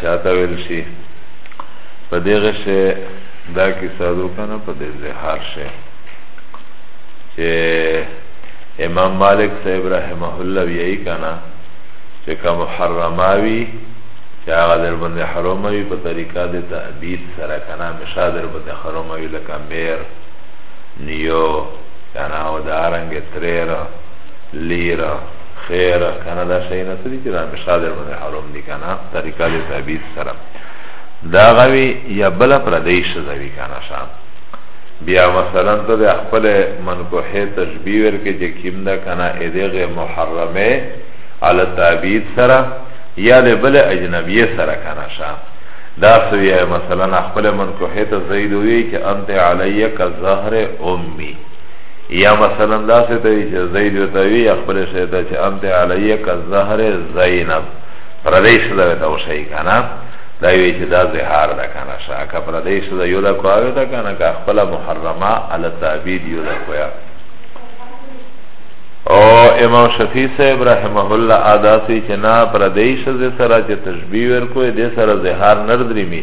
چاته ویل شي په دغه شی دا کیسه دو کنه په دې زهار شي چې امام مالک صاحب رحمه الله وی کنه چې کوم حرماوی چې هغه در باندې حرموي په طریقه د تعبید سره کنه مشا در باندې حرموي لکه میر نیو کنه او د ارنګ تریر لیر خیر کنه دا شي نه سړي چې را مشا در باندې حرم دی کنا طریقه دی تعبیر سره دا غوی یا بلا پردیش زوی کنا شا بیا مثلا ته د خپل منکوحه تشبیه ورکه چې کیم دا کنا ادغه محرمه علی تعبیر سره یا د بل اجنبیه سره کنا شا دا سوی مثلا خپل منکوحه ته زید وی چې انت علی کظهر امي یا مثلا دا سه ته چې زید وتوی خپل شه ته چې انت علیه ک زهر زینب پردیش دا وته او شی کنه دا وی چې دا زهار دا کنه شا ک پردیش دا یو دا کوه دا کنه ک خپل محرمه علی تعبید یو دا کوه او امام شفیع صاحب رحمه الله ادا سی چې نا پردیش ز سره چې تشبیه ور کوه د سره زهار نردریمی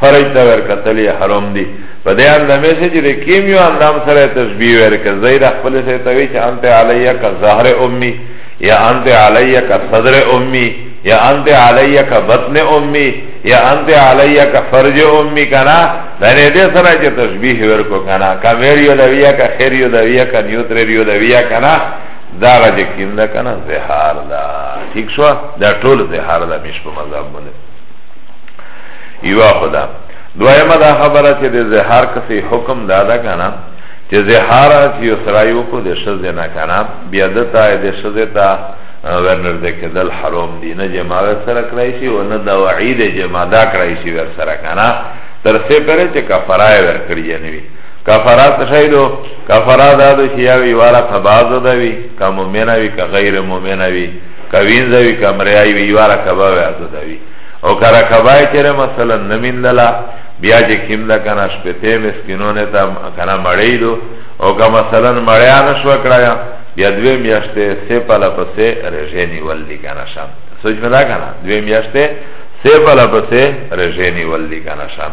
فرج تا ور قتل حرام دی په دې اندامه سره چې د کیمیو اندام سره تشبیه ورکړ زید خپل سره توی چې انت علیا کا زهر امي یا انت علیا کا صدر امي یا انت علیا کا بطن امي یا انت علیا کا فرج امي کنا دا نه دې سره چې تشبیه ورکو کنا کامیریو دویا کا خیریو دویا کا نیوتریو دویا کنا دا غږ کیندا کنا زهار دا ٹھیک شو دا ټول زهار دا مش په مذهب باندې یوا خدا دویمه دا خبره چې د زهار کسی حکم دادا کنه چې زهار چې یو سرایو کو د شزه نه کنه بیا د تا د شزه تا ورنر د کدل حرام دی نه جما ور سره کړای شي او نه دا وعید جما دا کړای شي ور سره کنه تر څه پرې چې کفاره ور کړی نه وي کفاره تشایلو کفاره دا د شیاوی والا فباز دا وی کوم مینوی که غیر مؤمنوی که وینځه وي که مریای وي یوه رکبه به آزاده وي او که رکبه یې چېرې مثلا نه میندله بیا چې کیم ده که نه شپېتې مسکینونې ته که نه مړی دو او که مثلا مړیا نه شوه کړه بیا دوې میاشتې سې پله پسې رژې نیول دي که نه شم سوچ مې دا که نه دوې میاشتې سه پلا پسه رجه نیول دی کنه شم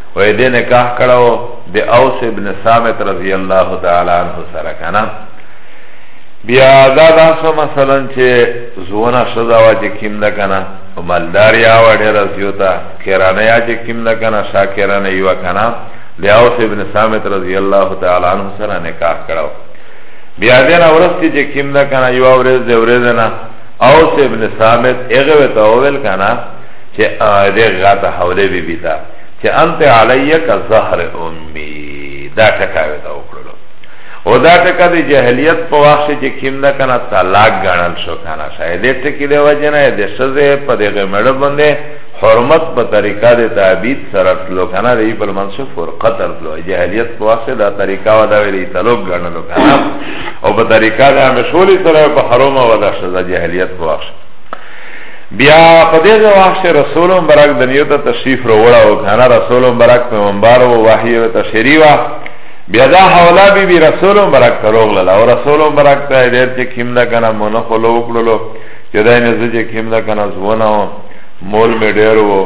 وی دی نکاح کړو د اوس ابن ثابت رضی الله تعالی عنہ سره کنه بیا دا داسو مثلا چه زونا شداوا چه کم ده کنه و مالدار یا و دیر از یوتا کرانه یا چه کم ده کنه شا کرانه یو کنه ده اوس ابن سامت رضی اللہ تعالی عنہ سره نکاح کرو بیا دینا ورستی چه کم ده کنه یو ورز ده ورز نه اوس ابن سامت اغوی تاویل کنه چه ده غاتا حوله بی بیتا چه انت علی که زهر امی دا ټکا وی دا وکړلو او دا ټکا دی جهلیت په وخت چې کیم نه کنه طلاق غنل شو کنه شاید ټکی دی وجنه د شزه په دغه مړ باندې حرمت په طریقه د تعبید سره تلو کنه دی پر منصوب فرقه تر تلو جهلیت په واسه دا طریقه و دا ویلی تلوب غنلو کنه او په طریقه د مشولی سره په حرمه و دا شزه جهلیت په واسه بیا په دې ځواخ شه رسول مبارک دنیا ته تشریف وروړه او کنه رسول مبارک په منبر او وحی او تشریف بیا دا حواله بی بی رسول مبارک ته روغله او رسول مبارک ته ډیر چې کیم نه کنه مونږ خو لو کړلو چې دا نه زه چې کیم نه کنه زونه و مول می ډیر وو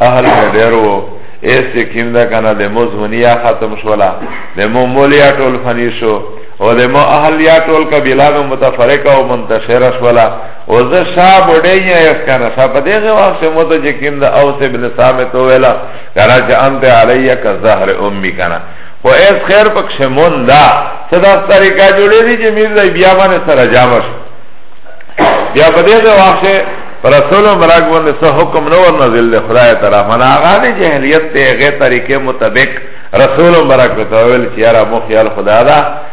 اهل می ډیر وو ایس چې کیم نه کنه د مو زونیا ختم شولا د مو مولیا ټول فنی شو او د مو اهل یا ټول قبیله متفرقه او منتشره شولا او زه شا بوډه یې کنه شا په دغه وخت مو ته چې کیند او سه بن ثابت ویلا کنه چې انت علیه ک زهر امي کنه خو اس خیر پک شمون دا صدا طریقہ جوړې دي چې میر دی بیا باندې سره جامش بیا په دغه وخت رسول مراق باندې سه حکم نو نازل دی خدای تعالی منا هغه نه جهلیت ته غیر طریقې مطابق رسول مراق ته ویل چې یاره مو خیال خدا دا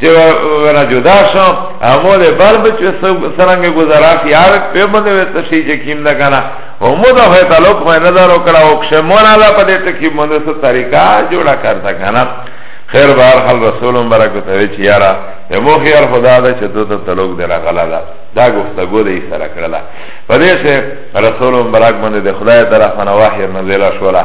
چه ونا جدا شو همو ده بر بچه سرنگ گذرا خیار پی بنده وی تشی چه کم ده کنا همو ده خوی تعلق خوی ندارو کرا وکشه مونا ده پده تکیم بنده سو طریقه جوڑا کرده کنا خیر بار خل رسول مبارک تاوی چه یارا همو خیار خدا ده چه دو تا تعلق ده غلا ده دا گفتگو ده ای سرکرلا پده سه رسول مبارک بنده ده خدای طرف انا وحیر نزیلا شورا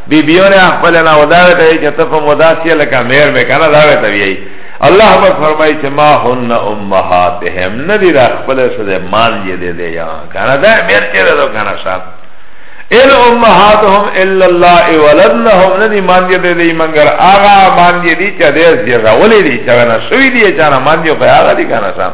بیبیونه خپل نه وداوی ته چې ته په مداسیه لکه میر مې کنه داوی ته وی الله پاک فرمایي چې ما هن امهاتهم ندی را خپل سره مان یې دې دې یا کنه دا میر چې ده کنه صاحب ان امهاتهم الا الله ولدنهم ندی مان یې دې دې منګر آغا مان یې دې چې دې زیرا ولې دې چې نه شوی دې چې نه مان یې په هغه دې کنه صاحب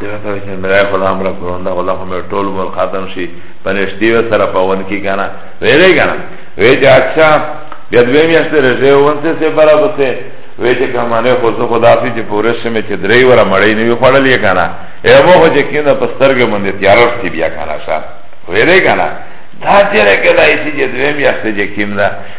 دیو سره چې ملای خدا امر کړون دا خدا خو مې ټول مر ختم شي پنشتي و سره پون کی کنه ویلې کنه وی چې اچھا بیا دوی میاشتې رژه ونته سه برا بسه وی چې کمانه خو زه خدا سي چې پوره سمه چې درې وره مړې نه وی خړلې کنه اے مو خو چې کینه پسترګې مونږ تیار شتي بیا کنه شا ویلې کنه دا چې راکړای چې دوی میاشتې چې کیمنه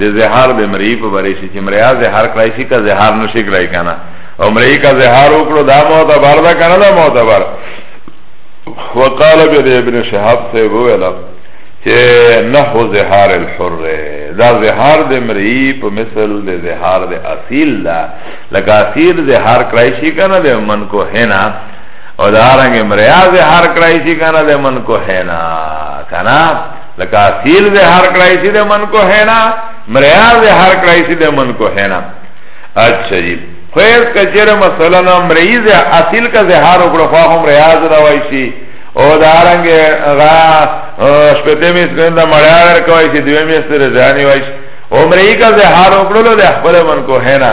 د زهار د مری په باره شي چې مریا زهار کړای شي که زهار نشي کړای کنه او مری که زهار وکړو دا معتبر ده کنه دا معتبر وقال بن ابن شهاب صاحب ویل چې نحو زهار الحر دا زهار د مری په مثل د زهار د اصیل دا لکه اصیل زهار کړای شي کنه د من کو هنا او دا رنګ مریا زهار کړای شي کنه د من کو هنا کنه لکه سیل زهر کړای شي د من کو هینا مریا زهر کړای شي د من کو هینا اچھا جی خو اس کچره مثلا نو مریض اصل کا زهر وکړو خو هم ریاض راوای شي او دارنګ غا شپته می څنګه مړیا ور کوي چې دوی می سره ځاني وای شي عمره کا زهر وکړو له خپل من کو هینا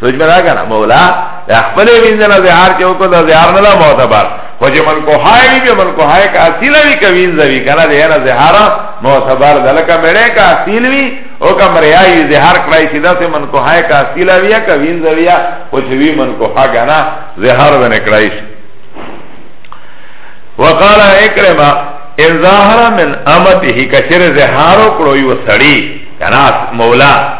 سوچ میں دا کنا مولا اخفلی وینزنا زیار چه وکو دا زیار ندا معتبر خو چه من کو حائی بی من کو حائی کا اصیل وی که وینزا وی کنا دینا زیارا معتبر دا لکا میڑے کا اصیل وی او کا مریائی وی زیار کرائی چه دا سی من کو حائی کا اصیل وی که وینزا وی خو چه وی من کو حا کنا زیار دا نکرائی چه وقال اکرما ان ظاهر من امته کشر زهارو کړو یو سړی کنا مولا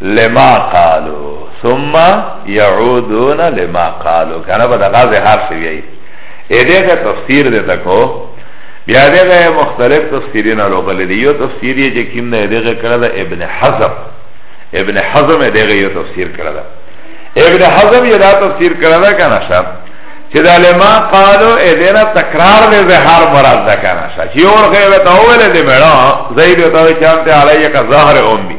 لما قالو ثم يعودون لما قالو کنه به دغه زهار شوی ایده کا تفسیر ده تکو بیا دغه مختلف تفسیرین لوغل دی یو تفسیر یې چې کیم نه دغه کړه ده ابن حزم ابن حزم دغه یو تفسیر کړه ده ابن حزم یې دا تفسیر کړه ده کنه شپ چې دا لما قالو ایدنا تکرار دې زهار مراد ده کنه شپ چې اور غیبت اول دې مړه زید ته چانته علیه کا ظاهر امي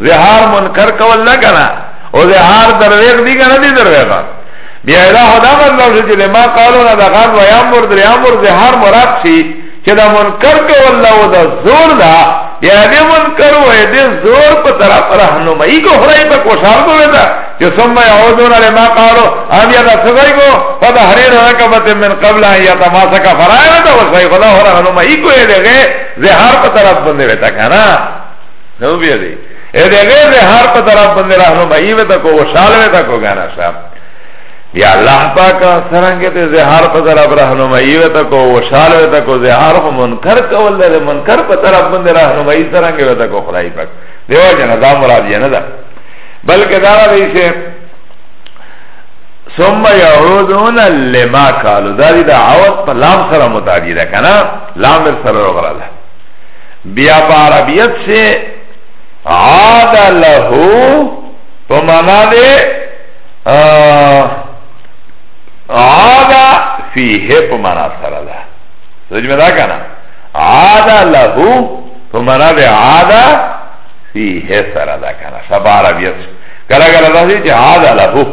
زهار منکر کول نه کنه او زهار درویغ دی کنه دی درویغه بیا دا خدا مطلب شو چې ما قالو نه دا غان ویا مور دریا مور زهار مراد شي چې دا منکر کول له او دا زور دا یا دې منکر و دې زور په طرف راهنمایي کو خدای په کوشار کوي دا چې ثم يعودون لما قالوا ام يا سغي کو فدا حرير رکبت من قبل ان يتماسك فرائض وصي خدا هر راهنمایي کوي دغه زهار په طرف باندې وتا کنه نو بیا دی اې دې غیر دې هر په طرف باندې راهنمایي وته کو وشال وته کو غانا صاحب بیا الله پاک سرنګ ته زهار په طرف راهنمایي وته کو وشال وته کو زهار خو منکر کول لري منکر په طرف باندې راهنمایي سرنګ وته کو خدای پاک دیو جنا دا مراد یې نه ده بلکې دا دی چې ثم يعودون لما قالوا دا دی دا عوض په لام سره متعدی ده کنه لام سره وغراله بیا په عربیت سے عاد له په معنا دی عاد فیه په معنا سره ده سوچ مې دا کنه عاد له په معنا دی عاد فیه سره ده کنه سبا عربیت کله کله دا چې عاد له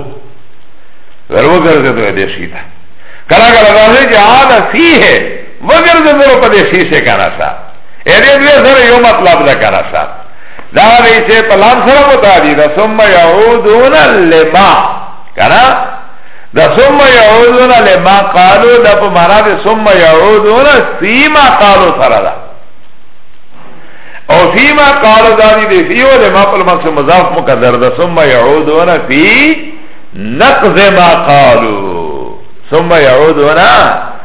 ورو ګرځي ته دې شي کله کله دا چې عاد فیه وګرځه زره په دې سیسه کنه سا اې دې دې سره یو مطلب ده کنه سا دا دې چې په لام سره متعدی ده ثم يعودون لما کنه دا ثم يعودون لما قالوا دا په معنا ده ثم يعودون فيما قالوا سره ده او فيما قالوا دا دې فی او لما په مقصد مضاف مقدر ده ثم يعودون فی نقض ما قالوا ثم يعودون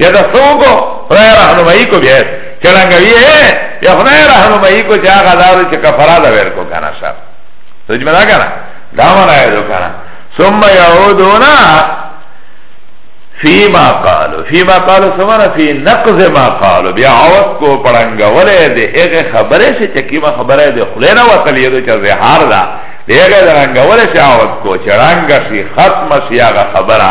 یا د څو کو خدای رهنمایي کو بیا چلنګوي یا خدای رهنمایي کو چې هغه لارو چې کفاره ده ورکو کنه صاحب سوچ مې دا کنه دا معنا یې کنه ثم يعودون فيما قالوا فيما قالوا سمانا في نقض ما قالوا بیا عوض کو پړنګولې دې هغه خبره چې چکیما خبره دې خلینا وتلې دې چې زهار ده دې هغه رنګولې چې عوض کو چرنګ شي ختم شي هغه خبره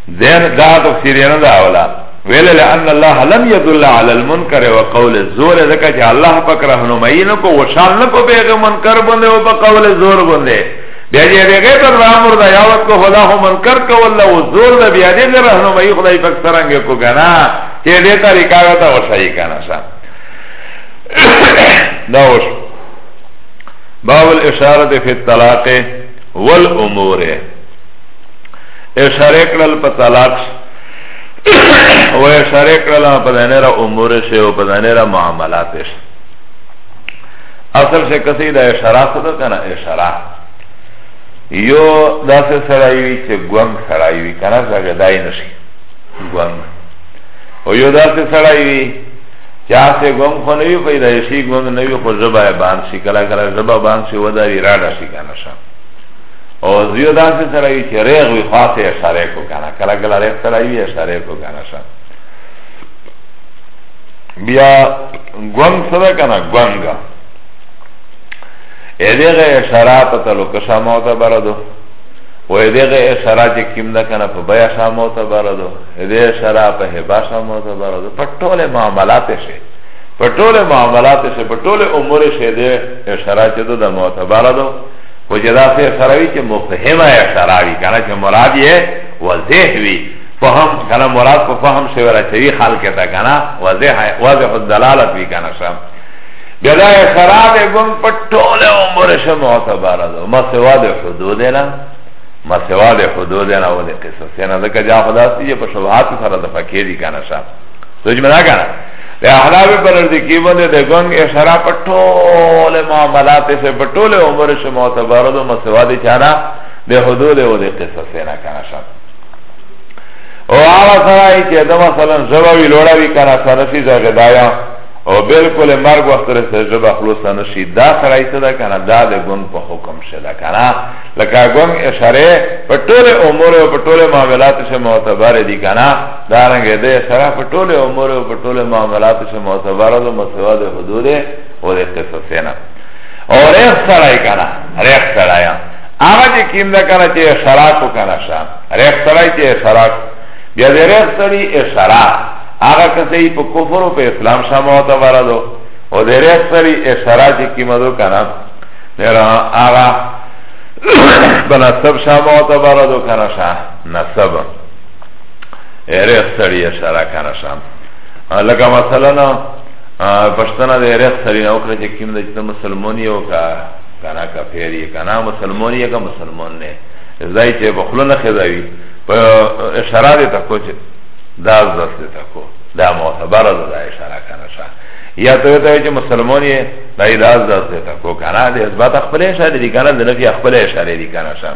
دین دا تفسیر نه دا اولا ویل لان الله لم يدل على المنکر وقول الزور ذکا چې الله پاک راهنمایي نه کو وشال نه کو به منکر باندې او په قول زور باندې بیا دې هغه پر امر دا یاوت کو خدا هو منکر کو الله او زور دا بیا دې راهنمایي خدای پاک څنګه کو غنا چې دې طریقا وتا وشای کنه سا دا وش باب الاشاره فی الطلاق والامور اشاره کړل په طلاق و اشاره کړل په دانه را امور شه او په دانه را معاملات شه اصل شه کسی دا اشاره څه ده کنه اشاره یو داسې سړی وي چې ګوند سړی وي کنه څنګه دای نشي ګوند او یو داسې سړی وي چې هغه ګوند خو نه وي پیدا شي ګوند نه وي خو زبا باندې شي کله کله زبا باندې شي وداري راډا شي کنه شه او زیو داسې سره وي چې ریغ وي خاصه اشاره کو کنه کله کله ریغ سره وي اشاره کو کنه شه بیا ګونګ سره کنه ګونګا ا دغه اشاره په تلو که شامو ته بردو و ا دغه اشاره چې کیم ده کنه په بیا شامو ته بردو ا دغه اشاره په هبا شامو ته بردو په ټوله معاملات شي په ټوله معاملات شي په ټوله امور شي دغه اشاره چې ده معتبره ده وجه دا سه سره وی چه مفهمه اشاره وی کنه چه مراد یه وضح وی فهم کنه مراد په فهم شوی را چوی خلق تا کنه وضح وضح الدلالت وی کنه شم بیا دا اشاره ده گم په ټوله عمر شه معتبره ده ما سوا ده حدود نه ما سوا ده حدود نه و ده قصص نه ځکه جا خدا سی په شبهات سره د فکر دی کنه شم سجمنا کنا ده احناب پر ارزکی بنده ده گنگ اشارا پر طول معاملات سے پر طول عمر سے معتبر دو مسوا دی چانا ده حدود و ده قصص سینا کنا شد او آغا سرائی چه ده مثلا زباوی لوڑا بی کنا سنسی زغدایا او بالکل مرگ وقت رسه جب خلوص نشی دا سرائی سده کنا دا ده گنگ پا حکم شده کنا لکه گنگ اشاره پر طول عمر و پر طول معاملات سے معتبر دی کنا دارنګه دې سره په ټوله عمر او په ټوله معاملات شه معتبر ده مسوا ده حدود او ده قصصینا او ریخ سړای کنه ریخ سړای هغه چې کیم ده کنه چې شراب کنه شه ریخ سړای چې شراب بیا دې ریخ سړی شراب هغه کسې په کفر او په اسلام شه معتبر ده او دې ریخ سړی شراب چې کیم ده کنه نه هغه بنسب شه معتبر ده کنه شه نسب ایره سړی اشاره کنه شم لکه مثلا پښتنه د ایره سړی نو کړ چې کیم د چې مسلمان یو کا کنه کافر یې کنه مسلمان یې کا مسلمان نه زای چې په خلونه خداوی په اشاره دې تکو چې دا زړه دې تکو دا معتبر ده دا اشاره کنه شم یا ته ته چې مسلمان یې دا ایراز ده ته کو کنه د اثبات خپل اشاره دي کنه د نفي خپل اشاره دي کنه شم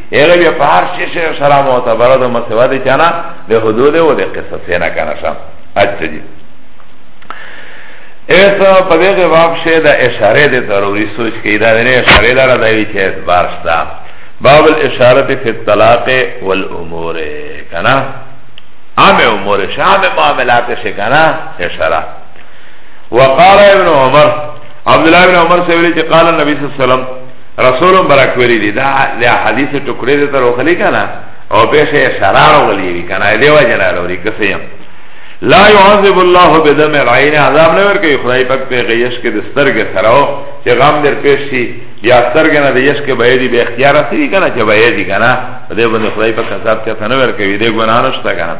ایغه بیا په هر شي شي سره معتبره ده مسوا دي کنه د حدود او د قصص نه کنه شم اچھا جی ایسا په دغه باب شه د اشاره د ضروري سوچ کې دا نه اشاره لاره دا وی چې اعتبار شته باب الاشاره فی الطلاق والامور کنه عام امور شام معاملات شه کنه اشاره وقال ابن عمر عبد الله بن عمر سے ویلی چې قال النبي صلی الله علیه وسلم رسولم برک ویلی دی دا دا حدیث ټکړه دې تر وخلی کنه او به شه اشاره راغلی وی کنه دی وجنه راوړي کسیم لا يعذب الله بدم العين عذاب نه ورکي خدای پاک په غیش کې د سترګې سره او چې غم در پیش شي یا سترګې نه د یش کې به دې به اختیار سي کنه چې به دې کنه دې باندې خدای پاک عذاب ته نه ورکي دې ګناه نشته کنه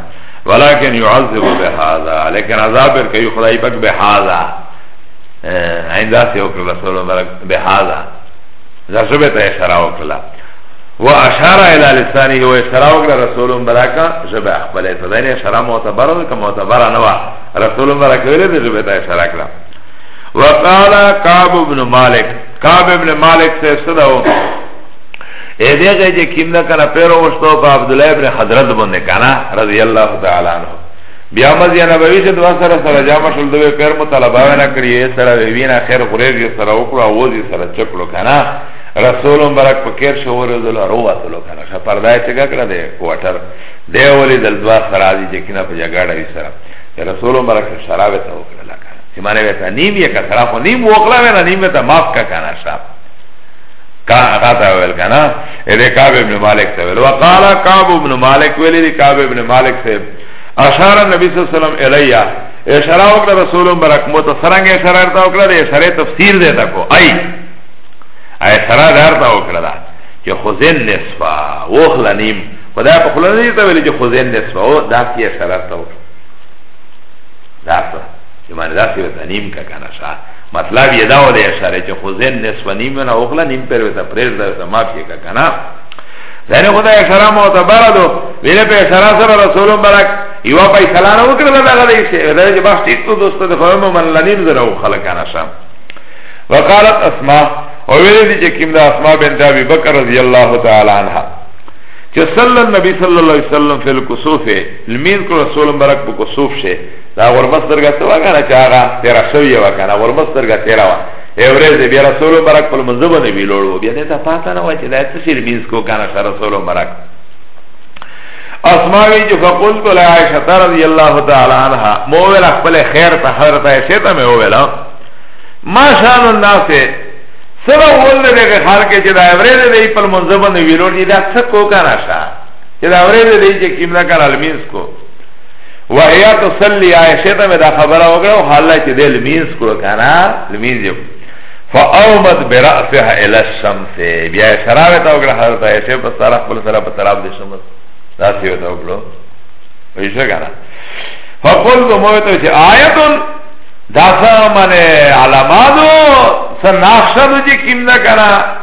ولكن يعذب بهذا لكن عذاب ورکي خدای پاک بهذا این داسی وکړه رسول مبارک بهادا دا زبه ته اشاره وکړه و اشاره الى لسانه و اشاره وکړه رسول مبارک زبه خپل ته دین اشاره معتبر او که معتبر نه و رسول مبارک ویل دې زبه ته اشاره کړه وقال كعب بن مالك كعب بن مالك سے صدو اے دیگه جے کیم نہ کنا پیرو وشتو پا عبداللہ ابن حضرت بندے کنا رضی اللہ تعالی عنہ بیا مزی نبوی چه دو سر سر جامع شل دوی پیر مطالبه وینا کری ای سر وینا خیر غریب یو سر اکلو آوزی سر چکلو کنا رسولم برک پکیر شوری دل رواتلو کنا شا پردای چگا کرا دی کواتر دی ولی دل دو سر آزی چه کنا پا جگاڑا وی سر رسولم برک شرابه تا اکلو لکا چه مانه ویتا نیم یک سر خو نیم وکلا وینا نیم ویتا ماف کا کنا شا غاتا ویل کنا ایده کعب ابن مالک تا ویل وقالا کعب ابن مالک ویلی دی کعب ابن مالک سے اشار النبی صلی الله علیه وسلم الیا اشاره وکړه رسول مبارک مو ته سرنګ اشاره ارتا وکړه د اشاره تفسیر دیتا کو ای اشاره درتا وکړه دا چې خزن نصفا وخلا نیم خدای په خلا نه ته ویل چې خزن نصفا او دا کی اشاره ارتا وکړه دا څه چې معنی دا څه وته نیم کا کنه شا مطلب یې دا و د اشاره چې خزن نصفا نیم نه وخلا نیم پر وته پرېږده ما پیګه کنه زنه خدا اشاره معتبره دو ویله په اشاره سره رسول مبارک یو په سلام وکړه دا غلې شه دا چې بس ټیک تو دوست د فرمو من لنیم زره خلک انا شام وقالت اسماء او ویل دي چې کوم د اسماء بنت ابي بکر رضی الله تعالی عنها چې صلی الله نبی صلی الله علیه وسلم فل کسوف لمین کو رسول مبارک په کسوف شه دا غربت درګه څه وګڼه چې هغه تیر شوی وکنه غربت درګه تیر وکنه اورز بیا رسول مبارک په منځ باندې ویلوړ و بیا ته پاته نه و چې دا څه شي مینس کو کنه شر رسول مبارک اسماوی چې فقلت له عائشه رضی الله تعالی عنها مولا خپل خیر ته حضرت عائشه ته مې ویلا ما شان الناس سره ول دې خار کې چې دا اورز دې په منځ باندې ویلوړ دي دا څه کو کنه شا چې دا اورز دې چې کیمنا کار المینس کو وهیا تصلی عائشه ته مې دا خبره وکړه او حالا چې د لمینز کړو کنه لمینز یو فاومت براسها الى الشمس بیا شرابه تا وکړه حضرت عائشه په سره خپل سره په طرف د شمس دا سی وته وکړو وایي څنګه فقل تو مو ته چې آیت دا سمانه علامات سناخشدو جی کم نکنه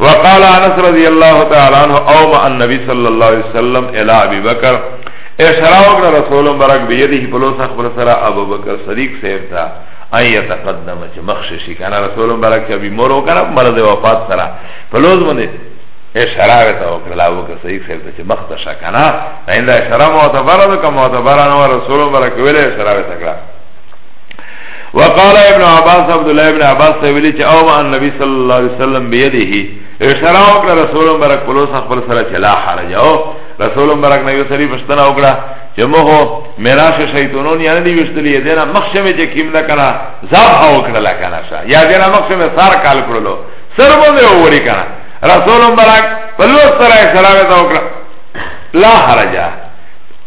وقال انس رضی اللہ تعالی عنہ اوما النبی صلی اللہ علیہ وسلم الى ابی بکر اشراء وکړه رسول برک بيديه بلوس خبر سره ابو بکر صدیق صاحب تا ان يتقدم چې مخشش کنه رسول برک چې ابي مور وکړه مرض وفات سره بلوس باندې اشراء ته وکړه ابو بکر صدیق صاحب ته چې مخ ته شکنه دا اشراء معتبره ده کوم معتبره نو رسول برک ویله اشراء ته کړه وقال ابن عباس عبد الله ابن عباس ته ویلي چې او ما نبی صلی الله علیه وسلم بيدیه اشاره وکړه رسول مبارک په لوس خپل سره چې لا حرج او رسول مبارک نبی صلی الله علیه وسلم وکړه چې مخه میراث شیطانون یعنی دی وشتلی دینا مخشمه چې کیم نه کنا زاب هاو کړل کنا شا یا دینا مخشمه سار کال کړلو سر باندې وری کنا رسول مبارک په لوس سره اشاره وکړه لا حرج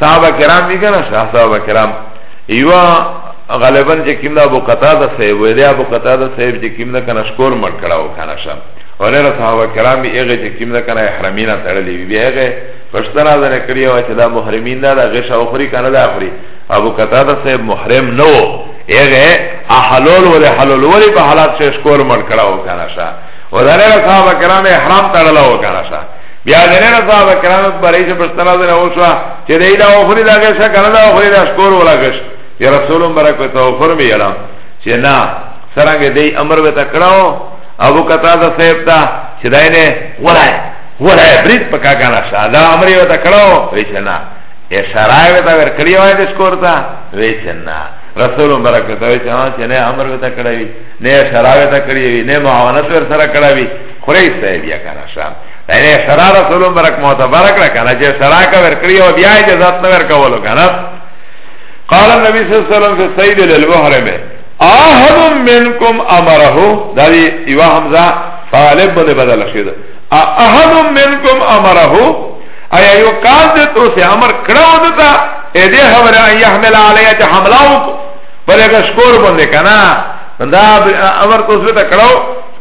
صحابه کرام می کنه صحابه کرام یوا غالبا چې کیم دا ابو قتاده صاحب وی دی ابو قتاده صاحب چې کیم نه کنه شکور مړ کړهو کنه شم ولر صحابه کرام یغه چې کیم نه کنه احرامینا تړلې وی بیغه پښتنا زنه کړی و چې دا محرمین دا غش او خوري کنه دا خوري ابو قتاده صاحب محرم نه و یغه احلول ول حلول ول په حالات چې شکور مړ کړهو کنه شا ولر صحابه کرام احرام تړلهو کنه شا بیا دنه صاحب کرام برای چې پښتنه ده او شو چې دای دا اوفری دا ګشه کنه دا اوفری دا شکور ولا ګش یا رسول مبارک په توفر می یلا چې نا سرانګه دای امر به تکړاو ابو قتاده صاحب تا چې دای نه ولای ولای برید پکا کنه ساده امر یو تکړاو وی چې نا اشاره به تا ور کړی وای د شکور تا وی چې نا رسول مبارک ته وی چې نه امر به تکړاوی نه اشاره به تکړی وی نه معاونت ور سره کړاوی خورای سای بیا کنه شام یعنی شرع رسول مبارک معتبر کړه کنه چې شرع کا ور کړی او بیا اجازه نه ور کولو کنه قال النبي صلی الله علیه وسلم فی سید للمحرم احد منکم امره دا دی یو حمزه طالب باندې بدل شي دا احد منکم امره ایا یو کار دې تو سه امر کړو دتا اې دې خبره ان يحمل علیه ته حمله وکړه بلکې شکور باندې کنه دا امر کو سره کړو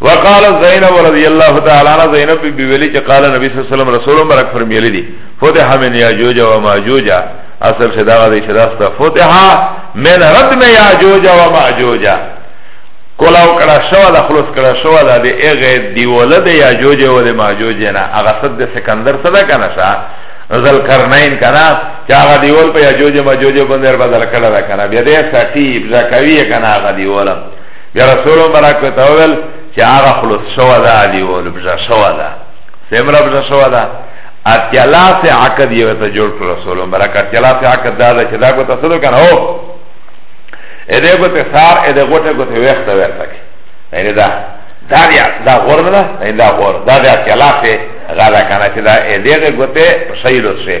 وقال زینب رضی اللہ تعالی عنہ زینب بی ویلی چه قال نبی صلی اللہ علیہ وسلم رسول مبرک فرمیلی دی فتح من یاجوج و ماجوج اصل شداغ دی شداستا فتح من ردم یاجوج و ماجوج کلاو کڑا شوا دا خلوص کڑا شوا دا دی اغی دیوله دی یاجوج و دی ماجوج نا اغا صد دی سکندر صدا کنا شا ذل کرنین کنا چه اغا دیول پا یاجوج و ماجوج بندر بدل کڑا دا کنا بیده ساتی بزاکوی کنا اغا دیولم بیا رسول مبارک ته وویل چې هغه خلوص شو ده علی او لبجا شو ده سمرا بجا شو ده اتیالا سے عقد یو ته جوړ کړ رسول مبارک اتیالا سے عقد دا ده چې دا کو تاسو کنه هو اې دې کو ته سار اې دې ګټه کو ته وخت ورته کې یعنی دا دا بیا دا غور نه دا غور دا بیا اتیالا سے غلا کنه چې دا اې دې کو ته شیلو سه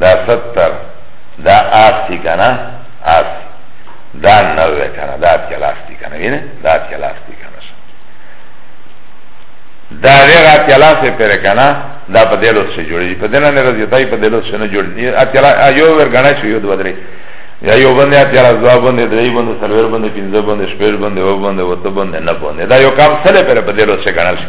دا ستر دا آس تی کنا آس دا نوه کنا دا کلاس تی کنا وینه دا کلاس تی کنا دا ویغا کلاس پر کنا دا په دلو سره جوړی په دنه نه راځي دای په دلو سره جوړ دی اتلا یو ور غنا شو یو دوه درې یا یو باندې اتلا دوا باندې درې باندې سرور باندې پنځه باندې شپږ باندې و باندې وته باندې نه باندې دا یو کام سره پر په دلو سره غنا شي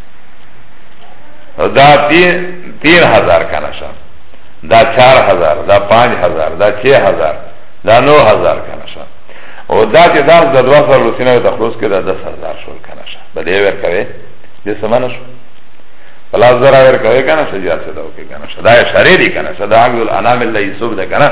دا تین تین هزار کنه شا دا چار هزار دا پانچ هزار دا چه هزار دا نو هزار کنه شا او دا چه داس دا دوا سر رسینه دا خلوص که دا دس هزار شول کنه شا دا دیو ور کوه دی سمانه شو پلاس ذرا ور کوه کنه شا جاسه دا اوکی کنه شا دا شره دی کنه شا دا عقل الانام اللہ یسوب دا کنه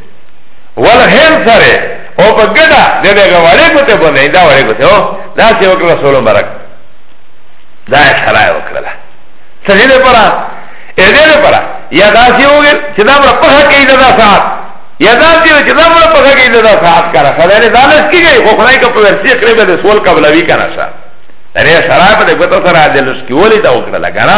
والغیر سره او په ګډه د دغه وړې ګوتې باندې دا وړې ګوتې او دا چې وکړه رسول مبارک دا اشاره وکړه څه دې لپاره اې دې لپاره یا دا چې وګر چې دا مر په هکې دا ساعت یا دا چې چې دا مر په هکې دا ساعت کړه خدای دې دالس کیږي خو خدای کا په ورسي قریب د سوال قبلوي کنه شه دا اشاره په دې ګوتو سره دلس کیولې دا وکړه لګا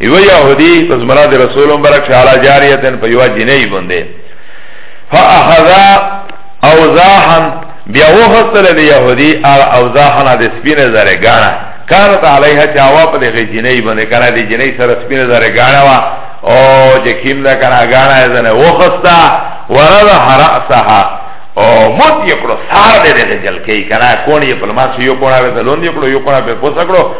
یو یهودی پس مراد رسول مبارک شو علی جاریتن په یو جنې باندې فاخذا اوزاحا بیا وخصل دی یهودی ال اوزاحنا د سپینه زره غانا کانت علیها چاوا په دغه جنې باندې کنه دی جنې سره سپینه زره غانا وا او چې کیم دا کنه غانا زنه وخصتا ورد حراسها او مت یکړو سار دې دې جلکې کنه کون یې پلماس یو کونه به لون یکړو یو کونه به پوسکړو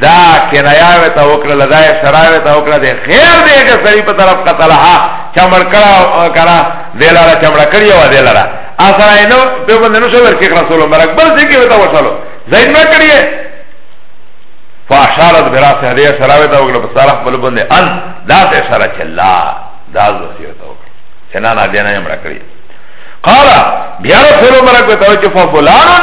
دا کنایا وتا وکړه لدا سرا وتا وکړه د خیر دې که سړی په طرف قتلها چمړ کړه کړه دلاره چمړ کړی و دلاره اثر اینو په باندې نو شور کې رسول مبارک بل دې کې وتا وصلو زین ما کړی فاشارت براس هدیه سرا وتا وکړه په صالح بل باندې ان دا ته سره چلا دا زوسی وتا وکړه چنا نه دینه مړ کړی قال بیا رسول مبارک وتا چې فلان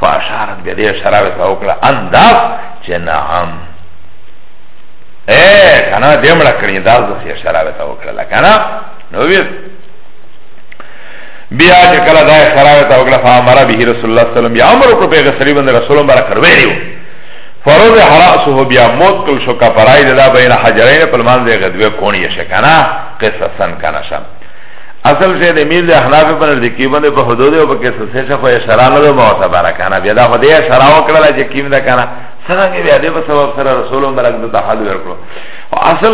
فاشارت بیا دی اشاره ورته وکړه ان داس چې نعم اے کنه دې مړ کړی داس د اشاره ورته وکړه کنه نو وی بیا چې کله دا اشاره ورته وکړه فامر به رسول الله صلی الله علیه وسلم بیا امر وکړ پیغمبر صلی الله علیه وسلم برکر ویلو فرض حراسه بیا موت کل شو کپرای دا بین حجرین پلمان دې غدوه کونی شکنه قصصن کنه شم اصل شی د میل د احناف په نزد کې باندې په حدود او په کې څه څه خو اشاره نه ده معتبره کنه بیا دا خو دې اشاره وکړه چې کیم ده کنه څنګه بیا دې په سبب سره رسول مبارک د تحل ورکړو او اصل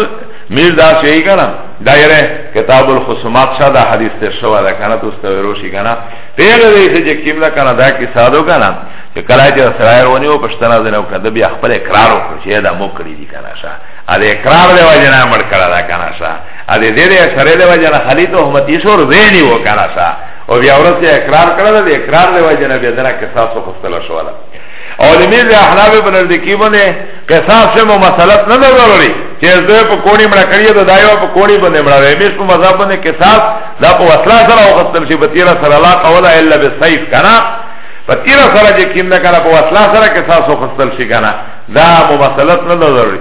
میر دا شی کنه دایره کتاب الخصومات شاده حدیث ته شو ده کنه تاسو وروشي کنه پیر دې چې کیم ده کنه دا کې ساده کنه چې کله چې سرایر ونی او پښتنه دې نو کده بیا خپل اقرار وکړي دا مو کړی دي کنه شا ا دې اقرار دی وجه نه مړ کړه دا کنه شا ادي دې دې سره دې وجه نه خلی ته همت یې شور ویني وکنه سا او بیا ورته اقرار کړل دې اقرار دې وجه نه بیا دنا قصاص خو خپل شو ولا او لمیر دې احناف بن ردکی باندې قصاص سے مماثلت نه ضروري چې زه په کوړی مړ کړی ته دایو په کوړی باندې مړ وې مې په مذهب باندې قصاص دا په وسلا سره او خپل شي بتیرا سره لا قول الا بالسيف کنا بتیرا سره چې کیم نه کنا په وسلا سره قصاص او خپل شي کنا دا مماثلت نه ضروري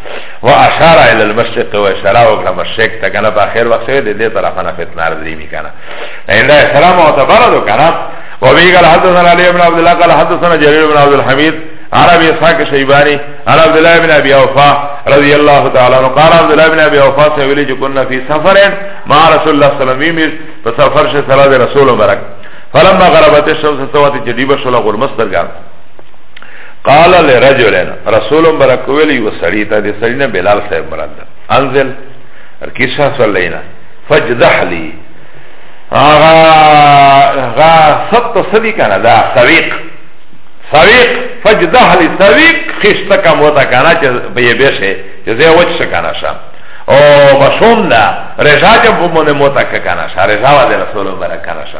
و اشار الى المشرق و اشاره وکړه مشرق ته کنه په اخر وخت دې دې طرف نه فتنه راځي می کنه ایندا سلام او تبارد کنه و بي قال حدثنا علي بن عبد الله قال حدثنا جرير بن عبد الحميد عن ابي اسحاق الشيباني عن عبد الله بن ابي اوفا رضي الله تعالى عنه قال عبد الله بن ابي اوفا سويلي جو كنا في سفر مع رسول الله صلى الله عليه وسلم فسافر شي صلاه رسول مبارك فلما غربت الشمس سوات جديبه شلا غرمستر قال قال لرجلن رسول برک ویل یو سړی ته د سړی نه بلال صاحب مراد ده انزل کیسه سلینا فجدح لی غا غا سبت سدی کنه دا سویق سویق فجدح لی سویق خشت کم وتا کنه چه بیه بیشه چه زی وچ شکنه شا او بشوم دا رجا جب بمونه موتا کنه شا رجا و دی رسول برک کنه شا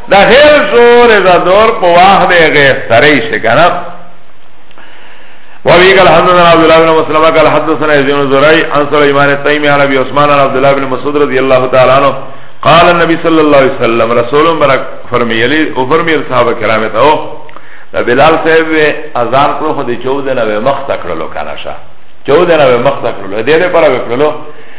دا هر زور ازا دور پا واخ ده غیخ سره شه کنا وابي قال حدثنا عبد الله بن مسلمة قال حدثنا يزيد بن زرعي عن سليمان التيمي عن ابي عثمان عن عبد الله بن مسعود رضي الله تعالى عنه قال النبي صلى الله عليه وسلم رسول برك فرميلي وفرمي الصحابه کرام ته او بلال صاحب اذان کړو خو د 14 نوې مخ تکړه لو کنه شه 14 نوې مخ تکړه لو دې لپاره وکړو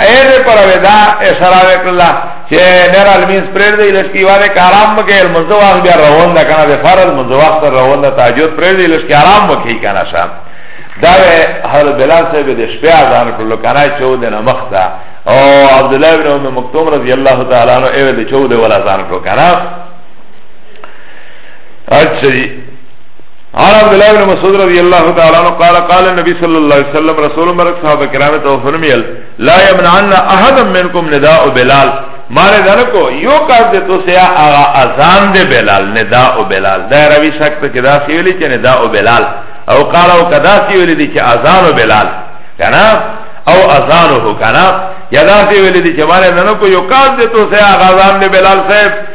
ایده پر ودا اشاره وکړه چې نر المینس پرېر دی لږ کی واده کارام وکړي المزه واخ بیا روان ده کنه د فرض مزه واخ سره روان ده تهجد پرېر دی لږ کی آرام وکړي کنه شام دا هر بلال صاحب د شپې اذان کړلو کنه 14 نه مخته او عبد الله بن ام مکتوم رضی الله تعالی عنہ ایو د 14 ولا اذان کړو کنه اچھا جی عن عبد الله بن مسعود رضی اللہ تعالی عنہ قال قال النبي صلی اللہ علیہ وسلم رسول مبارک صحابہ کرام تو فرمایل لا يمنعن احد منكم نداء بلال مارے دن کو یو کار دے تو سیا آغا اذان دے بلال نداء بلال دا روی شک تے کدا سی ویلی چے نداء بلال او قال او کدا سی ویلی دی چے اذان بلال کنا او اذان ہو کنا یا دا سی ویلی دی چے مارے دن کو یو کار دے تو سیا آغا اذان دے بلال صاحب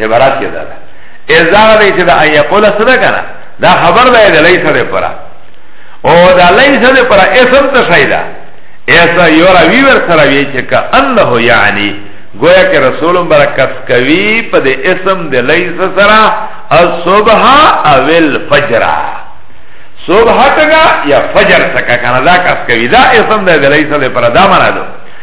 عبارت یې دا ده ازاغه دی چې دا ان یقول صدا کنه دا خبر دی د لیسه ده پرا او دا لیسه ده پرا اسم ته شایدا ایسا یورا وی ور سره وی چې کا انه یعنی گویا کہ رسول برکت کوي په دې اسم د لیس سره الصبح او الفجر صبح تکا یا فجر تکا کنه دا کس کوي دا اسم د لیس له پر دا معنا ده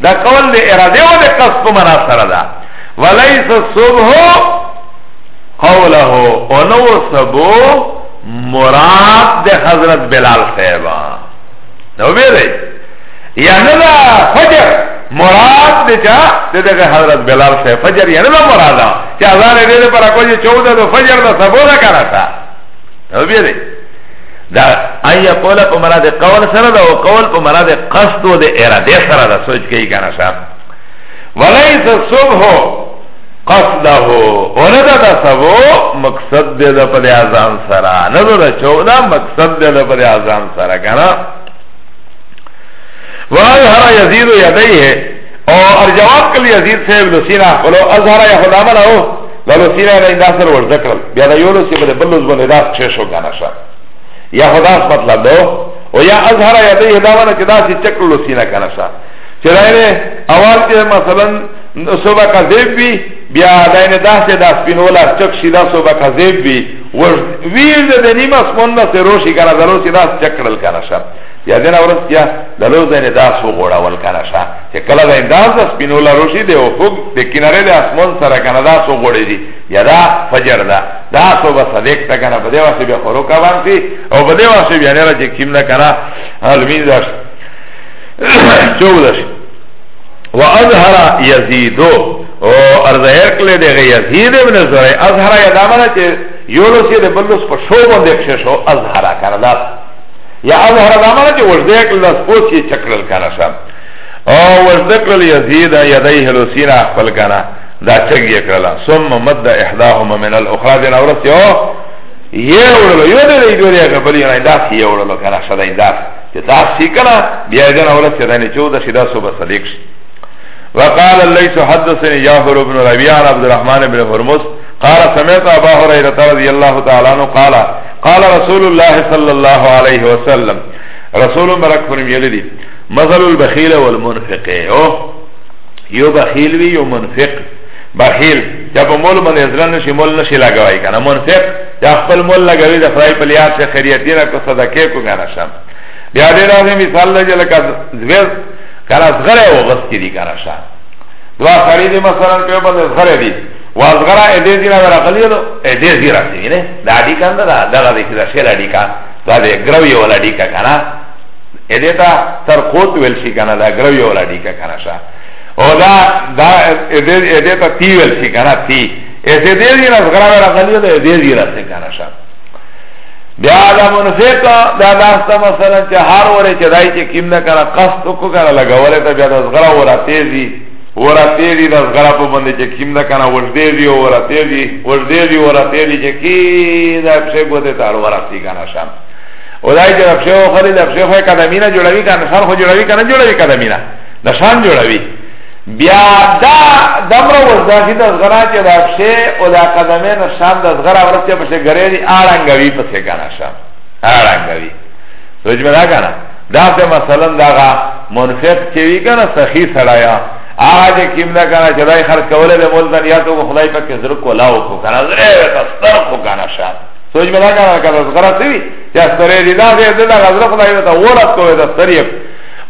دا قول د اراده او د قصد په معنا سره ده وليس الصبح قوله انو سبو مراد د حضرت بلال صاحب نو ویری یا نه دا فجر مراد د چا دغه حضرت بلال صاحب فجر یا نه مراد چې اذان دې پر کوجه 14 د فجر د سبو نه کړه او بیا دی دا ایا قول په مراد قول سره دا او قول په مراد قصد او د اراده سره دا سوچ کوي کنه صاحب وليس الصبح قصده وردا دا سبو مقصد دې د په اذان سره نه دا چودا مقصد دې د په اذان سره کنه وای هر یزید یدیه او ارجواب کلی یزید صاحب لسینا قلو اظهر یا خدامنا او دا لوسی نه نه دا سر ورزه کړل بیا دا یو لوسی بل بل لوز باندې دا ښه شو کنه شه یا خداس مطلب دو او یا اظهر یا دې دا ونه چې دا چې چکل لوسی نه کنه شه چې دا نه اول کې مثلا صبح کا زیب وی بیا دا نه دا چې دا سپینولا چک شي دا صبح کا زیب وی ور وی دې نیمه سمون نه روشي کنه دا لوسی دا چکل کنه شه یا دنا ورس یا دلو زین دا سو غوڑا ول کنا شا چه کلا دا انداز دا سپینو لروشی ده و فوق ده کناره ده اسمان سر کنا دا سو غوڑی دی یا دا فجر دا دا سو با صدیق تا کنا بده واسی بیا خورو کبان سی او بده واسی بیا نیرا چه کم دا کنا علمین داشت چو داشت و اظهر یزیدو او ارزهر کلی ده یزید ابن زرعی اظهر یا دامنا چه یولو سی ده بلوس پا شو بنده کشه شو اظهر کنا دا یا ابو هر دامنه چه وجده کل دست پوس یه چکلل کنه شا او وجده کل یزید یدیه لسین اخفل کنه دا چک یه کللا سم مد احداهم من الاخرى دینا ورسی او یه ورلو یو دیده ایدو دیده که بلی یعنی داس یه ورلو کنه شا دین داس چه تاس سی کنه بیا دینا ورسی دین چو دا شدا سو بصدیق شد وقال الليث حدثني جعفر بن ربيعه عن عبد الرحمن بن هرمز قال سمعت ابا هريره رضي الله تعالى عنه قال قال رسول الله صلی الله علیه وسلم رسول مبارک فرمیلی دی مثل البخیل والمنفق او یو بخیل وی یو منفق بخیل یا په مول باندې ازران نشي مول نشي لګوي کنه منفق یا خپل مول لګوي د خدای په لیاد څخه خیریت دی را کو صدقه کو کنه شم بیا دې راځي مثال لږه لکه زویر کنه زغره وغس کړي کنه شم دوا خرید مثلا په باندې زغره دي وازغرا ایده زیرا ورا غلیو دو ایده زیرا سیوی نه دا اڈی کن دا دا غزی چی دا شیل اڈی کن دا دا گروی والا اڈی کن کنا ایده تا تر قوت ویلشی کنا دا گروی والا اڈی کن کنا شا او دا دا ایده تا تی ویلشی کنا تی ایسه دی زیرا زغرا ورا غلیو دو ایده زیرا سی کنا شا بیا دا منفق دا داستا مثلا چه هر وره چه دای چه کم نکنه قصد اکو کنه لگوله تا بیا دا زغرا ورا تیزی ورته دی د غړا په باندې چې کیم دا کنه ورته دی ورته دی ورته دی ورته دی چې کی دا څه ګوته تاړ ورته کنه شام اولای چې په شو خري د شو خو قدمینا جوړوي کنه شان خو جوړوي کنه جوړوي قدمینا د شان جوړوي بیا دا دمره وزدا چې د غړا چې دا څه او دا قدمه نه شام د غړا ورته په څه ګرې دی اړنګوي په څه کنه شام اړنګوي رجمه دا کنه دا ته مثلا دا غا منفق چې وی کنه سخی سړایا هغه چې کیم دا کنه چې دای خرج کوله له مول دنیا ته خدای پاک زر کولا او کو کنه زره ته ستر کو کنه شا سوچ مې دا کنه کنه زغرا سی یا سترې دی دا دې دا غزر خدای ته ورات کوې دا سترې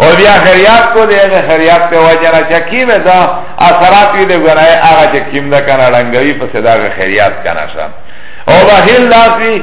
او بیا خیریات کو دې نه خیریات ته وجره چې کیم دا اثرات دې ګرای هغه چې کیم دا کنه رنگوي په صدا خیریات کنه شا او بخیل لاسی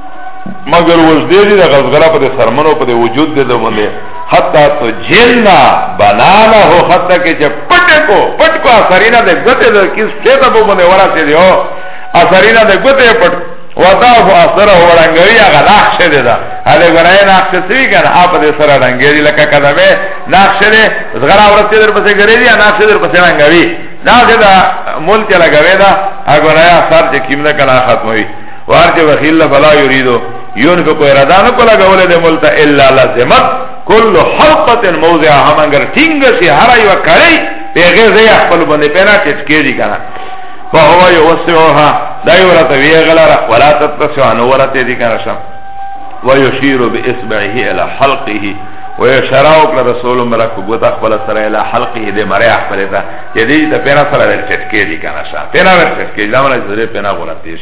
مگر وجدې دي د غزغره په سرمنو په وجود دې د باندې حتا تو جننا بنانا هو حتا کې چې پټ کو پټ کو اثرینا د ګوتې د کیس څه ته په باندې ورسې دی او اثرینا د ګوتې پټ وتا هو اثر هو رنگوي هغه نقش دې دا هله غنای نقش سوي کنه اپ دې سره رنگېری لکه کده به نقش دې زغرا ورته در پسې ګرې دي نقش در پسې رنگوي دا دې دا مول کې لګوي دا هغه غنای اثر چې کیمنه کلا ختموي وار چې وخیل فلا یریدو ينفق اراده نه کولا غول د ملت الا لازمت كل حلقه موضعها مگر ټینګ شي هر یو کړی پیغه زی خپل باندې پینا چټکی دي کنه فهو يوسعها دا یو راته وی غلره ولا تتسع ان ورته دي کنه شم ويشير باصبعه الى حلقه ويشراو پر رسول مبارک بوتا خپل سره الى حلقه دې مریا خپل ته چې دې ته پینا سره چټکی دي کنه شم پینا ورته چټکی لامل زری پینا غلطیش